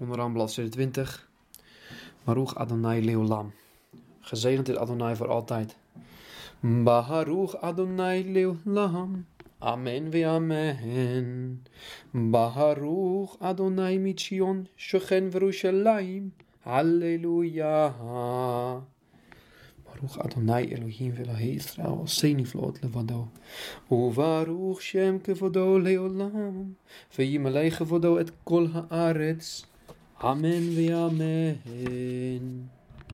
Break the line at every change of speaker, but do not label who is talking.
onderaan bladzijde 20. Baruch Adonai Leolam. Gezegend is Adonai voor altijd. Baruch Adonai Leolam. Amen ve amen. Baruch Adonai Michion, Shochen Verushalayim. Halleluja. Baruch Adonai Elohim Velohe Israel, Seniflot Levado. Uvaruch Shem Kevodo Leolam. Veyimale Kevodo et Kol Haaretz. Amen ve amen.